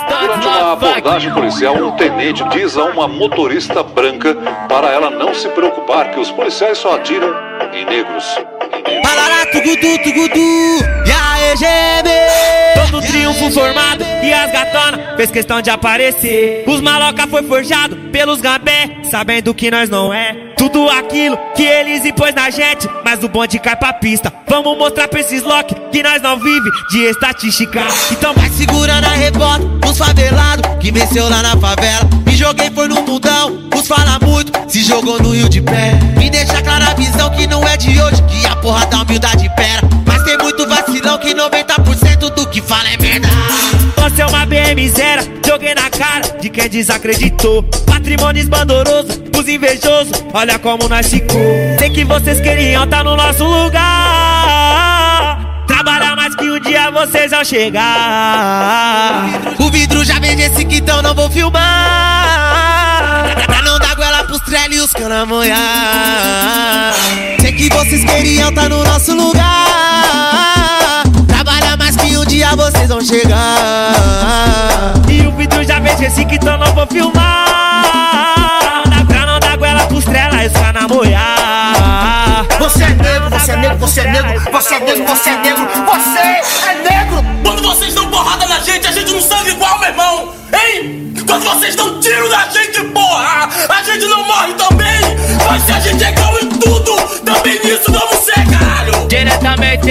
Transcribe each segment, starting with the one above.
Durante uma abordagem policial, um tenente diz a uma motorista branca para ela não se preocupar que os policiais só atiram em negros. E? Todo triunfo formado as gatona fez questão de aparecer. Os maloca foi forjado pelos gambé, sabendo que nós não é. Tudo aquilo que eles impôs na gente, mas o bonde cai pra pista. Vamos mostrar pra esses lock que nós não vive de estatística. Então vai segurando a rebota, os favelados que venceu lá na favela. Me joguei foi no mundão, os fala muito, se jogou no rio de pé. Me deixa clara a visão que não é de hoje, que a porra da humildade pera. BM zero, joguei na cara de quem desacreditou. Patrimônio esbandoroso, os invejosos, olha como nós ficou. Sei que vocês queriam tá no nosso lugar. Trabalhar mais que um dia vocês vão chegar. O vidro já esse quitão, não vou filmar. Pra não dar goela pros trelli e os cana moiar. Sei que vocês queriam tá no nosso lugar. Trabalhar mais que um dia vocês vão chegar. Esse quitão, não vou filmar. Pra não dar goela pros trela os cana moiar. Você é negro, você é negro, você é negro, você é negro, você é negro, você é negro! Quando vocês dão porrada na gente, a gente não sangue igual, meu irmão! Hein? Quando vocês dão tiro na gente, porra! A gente não morre também! Mas se a gente é igual em tudo, também nisso vamos ser, caralho! Diretamente,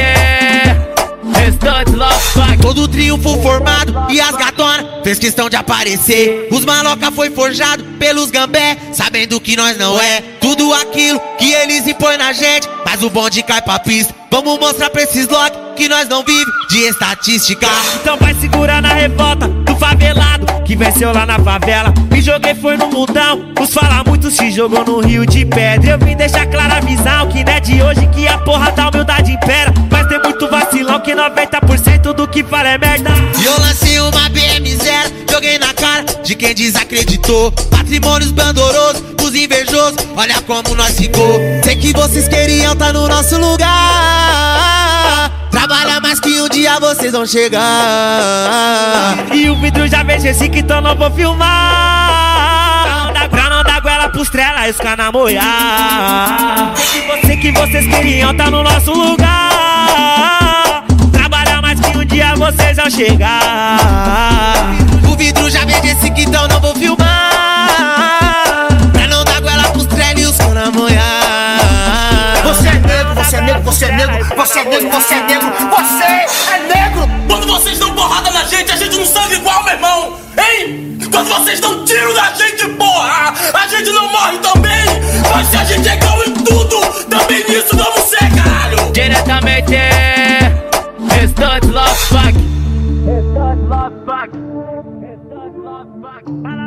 restante Love Todo triunfo formado e as gatona fez questão de aparecer. Os maloca foi forjado pelos gambé, sabendo que nós não é tudo aquilo que eles impõem na gente. Mas o bonde cai pra pista. Vamos mostrar pra esses lock que nós não vive de estatística. Então vai segurar na revolta do favelado que venceu lá na favela. Me joguei foi no mundão, os fala muito se jogou no rio de pedra. Eu vim deixar clara a visão que não é de hoje que a porra da humildade impera. Mas tem muito vacilão que 90% do que fala é merda. E eu lancei uma BM0, joguei na cara de quem desacreditou. Patrimônios bandorosos, os invejosos, olha como nós ficou. Sei que vocês queriam tá no nosso lugar. Trabalha mais que um dia vocês vão chegar. E o vidro já vejo esse que então não vou filmar. Pra não dar goela pros trela e os cana moiar. Sei que vocês queriam tá no nosso lugar. chegar. O vidro já vem desse que então não vou filmar. Pra não dar goela pros trelhos com namorar. Você é negro, você é negro, você é negro, você é negro, você é negro, você é negro. Quando vocês dão porrada na gente, a gente não sangra igual, meu irmão. Hein? Quando vocês dão tiro na gente, porra, a gente não morre também. Mas se a gente é igual em tudo, também nisso vamos ser, caralho. Diretamente, estou It's a love back.